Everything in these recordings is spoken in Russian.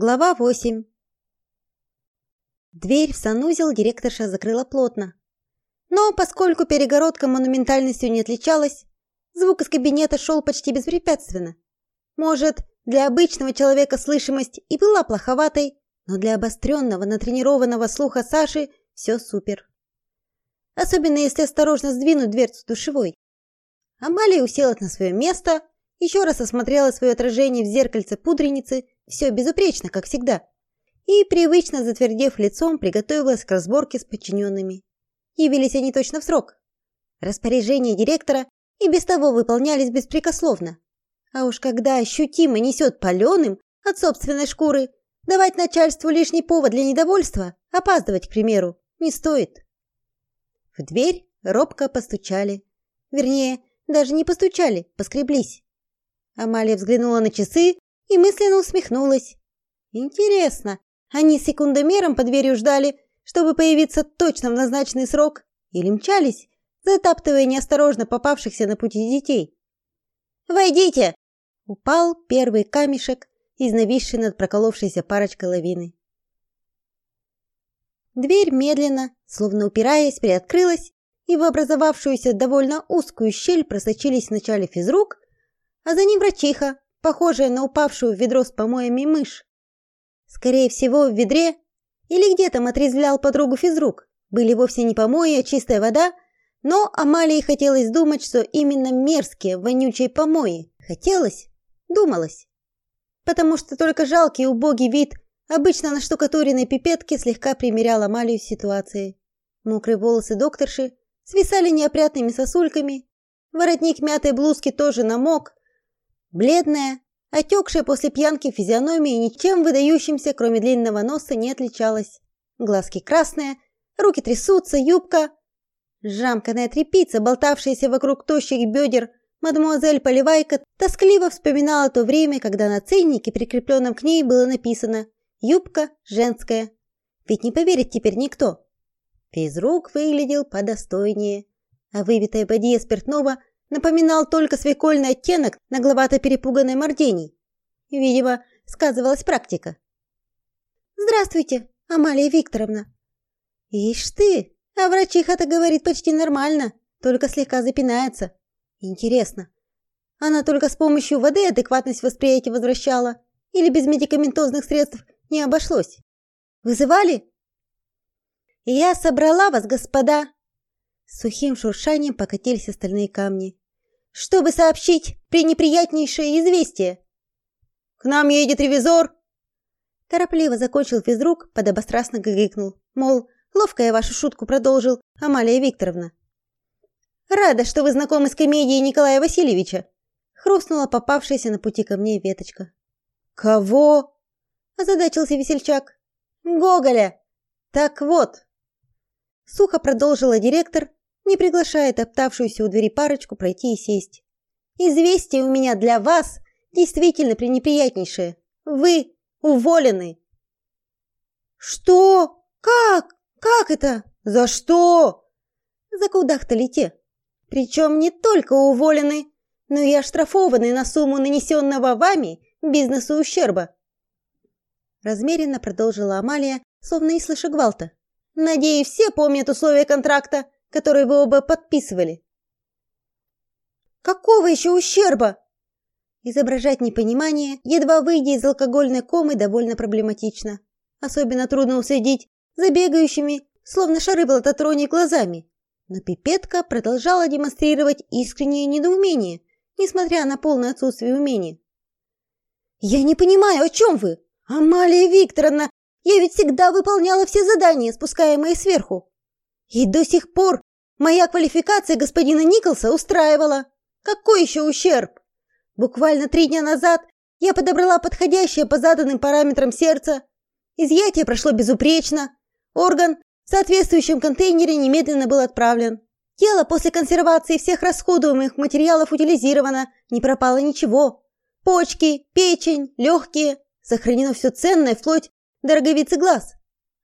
Глава 8. Дверь в санузел директорша закрыла плотно. Но поскольку перегородка монументальностью не отличалась, звук из кабинета шел почти беспрепятственно. Может, для обычного человека слышимость и была плоховатой, но для обостренного, натренированного слуха Саши все супер. Особенно если осторожно сдвинуть дверцу душевой. Амалия уселась на свое место, еще раз осмотрела свое отражение в зеркальце пудреницы все безупречно, как всегда. И, привычно затвердев лицом, приготовилась к разборке с подчиненными. Явились они точно в срок. Распоряжения директора и без того выполнялись беспрекословно. А уж когда ощутимо несет паленым от собственной шкуры, давать начальству лишний повод для недовольства, опаздывать, к примеру, не стоит. В дверь робко постучали. Вернее, даже не постучали, поскреблись. Амалия взглянула на часы и мысленно усмехнулась. Интересно, они секундомером под дверью ждали, чтобы появиться точно в назначенный срок, или мчались, затаптывая неосторожно попавшихся на пути детей? «Войдите!» Упал первый камешек из нависшей над проколовшейся парочкой лавины. Дверь медленно, словно упираясь, приоткрылась, и в образовавшуюся довольно узкую щель просочились вначале физрук, а за ним врачиха, похожая на упавшую в ведро с помоями мышь. Скорее всего, в ведре или где там отрезвлял подругу физрук. Были вовсе не помои, а чистая вода, но Амалии хотелось думать, что именно мерзкие, вонючие помои. Хотелось, думалось. Потому что только жалкий убогий вид обычно на штукатуренной пипетке слегка примерял Амалию с ситуацией. Мокрые волосы докторши свисали неопрятными сосульками, воротник мятой блузки тоже намок, Бледная, отекшая после пьянки физиономия ничем выдающимся, кроме длинного носа, не отличалась. Глазки красные, руки трясутся, юбка. Жамканая тряпица, болтавшаяся вокруг тощих бедер, мадемуазель Поливайка тоскливо вспоминала то время, когда на ценнике, прикрепленном к ней, было написано «Юбка женская». Ведь не поверит теперь никто. Физрук выглядел подостойнее, а выбитая бадья спиртного напоминал только свекольный оттенок нагловато-перепуганной мордений. Видимо, сказывалась практика. «Здравствуйте, Амалия Викторовна!» «Ишь ты, а врачиха-то говорит почти нормально, только слегка запинается. Интересно, она только с помощью воды адекватность восприятия возвращала или без медикаментозных средств не обошлось? Вызывали?» «Я собрала вас, господа!» Сухим шуршанием покатились остальные камни чтобы сообщить пренеприятнейшее известие. К нам едет ревизор. Торопливо закончил физрук, подобострастно гыгыкнул, мол, ловко я вашу шутку продолжил, Амалия Викторовна. Рада, что вы знакомы с комедией Николая Васильевича. Хрустнула попавшаяся на пути ко мне веточка. Кого? озадачился весельчак. Гоголя. Так вот. Сухо продолжила директор, не приглашая топтавшуюся у двери парочку пройти и сесть. Известие у меня для вас действительно пренеприятнейшее. Вы уволены. Что? Как? Как это? За что? Закудахтали те. Причем не только уволены, но и оштрафованы на сумму нанесенного вами бизнесу ущерба. Размеренно продолжила Амалия, словно не слыша гвалта. Надеюсь, все помнят условия контракта который вы оба подписывали. Какого еще ущерба? Изображать непонимание, едва выйдя из алкогольной комы, довольно проблематично. Особенно трудно уследить за бегающими, словно шары в лототроне, глазами. Но пипетка продолжала демонстрировать искреннее недоумение, несмотря на полное отсутствие умения. «Я не понимаю, о чем вы? Амалия Викторовна, я ведь всегда выполняла все задания, спускаемые сверху. И до сих пор моя квалификация господина Николса устраивала. Какой еще ущерб? Буквально три дня назад я подобрала подходящее по заданным параметрам сердце. Изъятие прошло безупречно. Орган в соответствующем контейнере немедленно был отправлен. Тело после консервации всех расходуемых материалов утилизировано, не пропало ничего. Почки, печень, легкие. Сохранено все ценное, вплоть до роговицы глаз.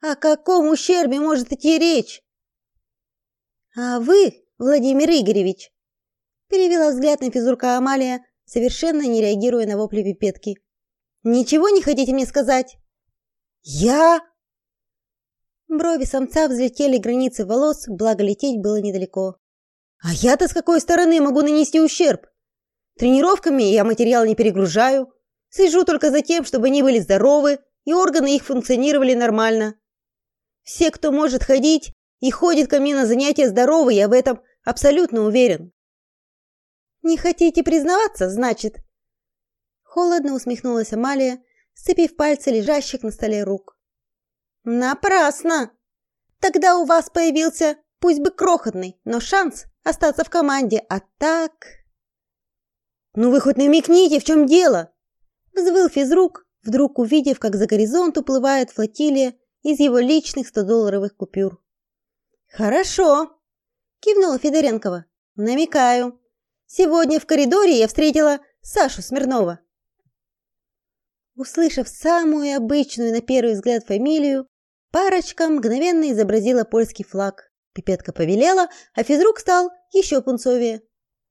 О каком ущербе может идти речь? А вы, Владимир Игоревич, перевела взгляд на физрука Амалия, совершенно не реагируя на вопли пипетки. Ничего не хотите мне сказать? Я Брови самца взлетели границы волос, благо лететь было недалеко. А я-то с какой стороны могу нанести ущерб? Тренировками я материал не перегружаю, слежу только за тем, чтобы они были здоровы и органы их функционировали нормально. Все, кто может ходить и ходит ко мне на занятия здоровы, я в этом абсолютно уверен. Не хотите признаваться, значит? Холодно усмехнулась Амалия, сцепив пальцы лежащих на столе рук. Напрасно. Тогда у вас появился, пусть бы крохотный, но шанс остаться в команде, а так Ну вы хоть намекните, в чем дело? взвыл физрук, вдруг увидев, как за горизонт уплывает флотилия из его личных 100-долларовых купюр. Хорошо, кивнула Федоренкова. Намекаю. Сегодня в коридоре я встретила Сашу Смирнова. Услышав самую обычную на первый взгляд фамилию, Парочка мгновенно изобразила польский флаг. Пипетка повелела, а физрук стал еще пунцовее.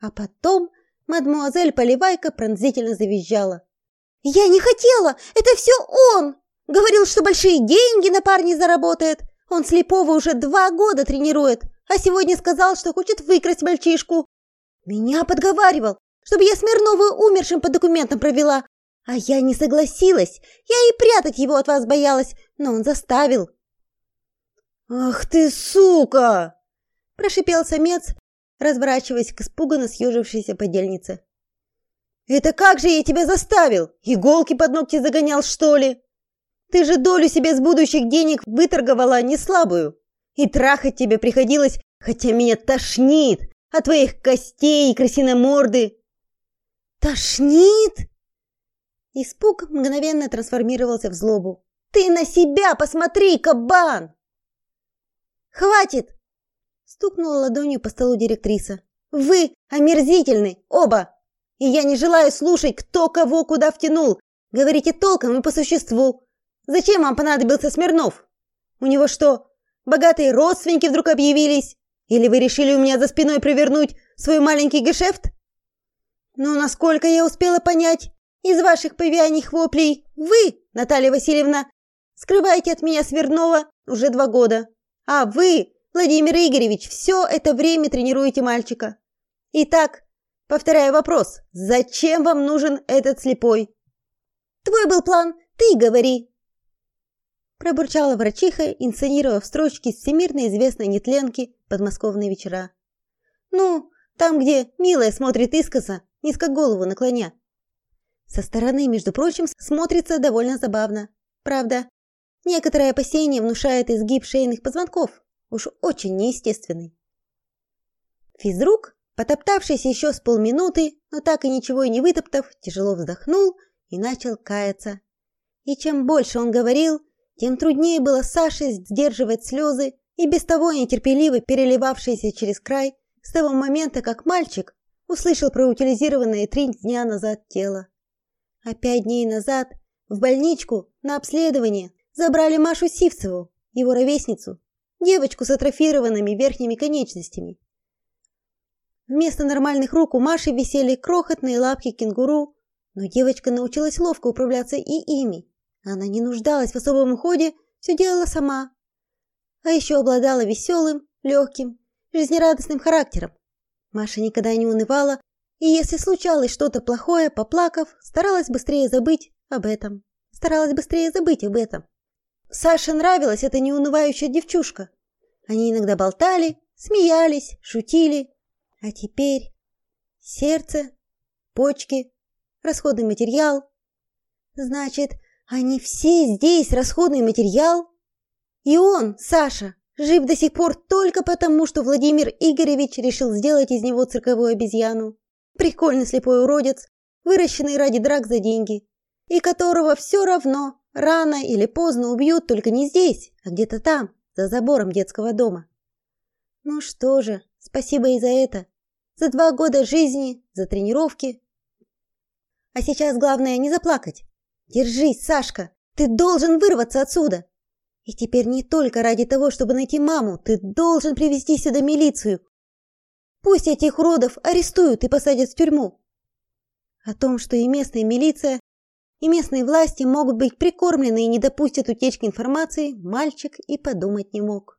А потом мадмуазель Поливайка пронзительно завизжала. «Я не хотела! Это все он! Говорил, что большие деньги на парне заработает. Он слепого уже два года тренирует, а сегодня сказал, что хочет выкрасть мальчишку. Меня подговаривал, чтобы я Смирнова умершим по документам провела, а я не согласилась. Я и прятать его от вас боялась, но он заставил. Ах ты, сука, прошипел самец, разворачиваясь к испуганно съежившейся подельнице. Это как же я тебя заставил? Иголки под ногти загонял, что ли? Ты же долю себе с будущих денег выторговала не слабую. И трахать тебе приходилось, хотя меня тошнит от твоих костей и крысиной морды. Тошнит? Испуг мгновенно трансформировался в злобу. Ты на себя посмотри, кабан! Хватит! Стукнула ладонью по столу директриса. Вы омерзительны, оба! И я не желаю слушать, кто кого куда втянул. Говорите толком и по существу. Зачем вам понадобился Смирнов? У него что, богатые родственники вдруг объявились? Или вы решили у меня за спиной провернуть свой маленький гешефт? Ну, насколько я успела понять, из ваших павианих воплей вы, Наталья Васильевна, скрываете от меня Свернова уже два года. А вы, Владимир Игоревич, все это время тренируете мальчика. Итак, повторяю вопрос. Зачем вам нужен этот слепой? Твой был план, ты говори. Пробурчала врачиха, инсценируя в строчке всемирно известной нетленки «Подмосковные вечера». Ну, там, где милая смотрит искоса, низко голову наклоня. Со стороны, между прочим, смотрится довольно забавно. Правда, некоторое опасение внушает изгиб шейных позвонков, уж очень неестественный. Физрук, потоптавшись еще с полминуты, но так и ничего и не вытоптав, тяжело вздохнул и начал каяться. И чем больше он говорил, тем труднее было Саше сдерживать слезы и без того нетерпеливо переливавшиеся через край с того момента, как мальчик услышал про утилизированное три дня назад тело. А пять дней назад в больничку на обследование забрали Машу Сивцеву, его ровесницу, девочку с атрофированными верхними конечностями. Вместо нормальных рук у Маши висели крохотные лапки кенгуру, но девочка научилась ловко управляться и ими. Она не нуждалась в особом уходе, все делала сама. А еще обладала веселым, легким, жизнерадостным характером. Маша никогда не унывала и если случалось что-то плохое, поплакав, старалась быстрее забыть об этом. Старалась быстрее забыть об этом. Саше нравилась эта неунывающая девчушка. Они иногда болтали, смеялись, шутили. А теперь сердце, почки, расходный материал. Значит, они все здесь расходный материал? И он, Саша, жив до сих пор только потому, что Владимир Игоревич решил сделать из него цирковую обезьяну. Прикольный слепой уродец, выращенный ради драк за деньги, и которого все равно рано или поздно убьют только не здесь, а где-то там, за забором детского дома. Ну что же, спасибо и за это. За два года жизни, за тренировки. А сейчас главное не заплакать. Держись, Сашка, ты должен вырваться отсюда. И теперь не только ради того, чтобы найти маму, ты должен привести сюда милицию, Пусть этих уродов арестуют и посадят в тюрьму. О том, что и местная милиция и местные власти могут быть прикормлены и не допустят утечки информации, мальчик и подумать не мог.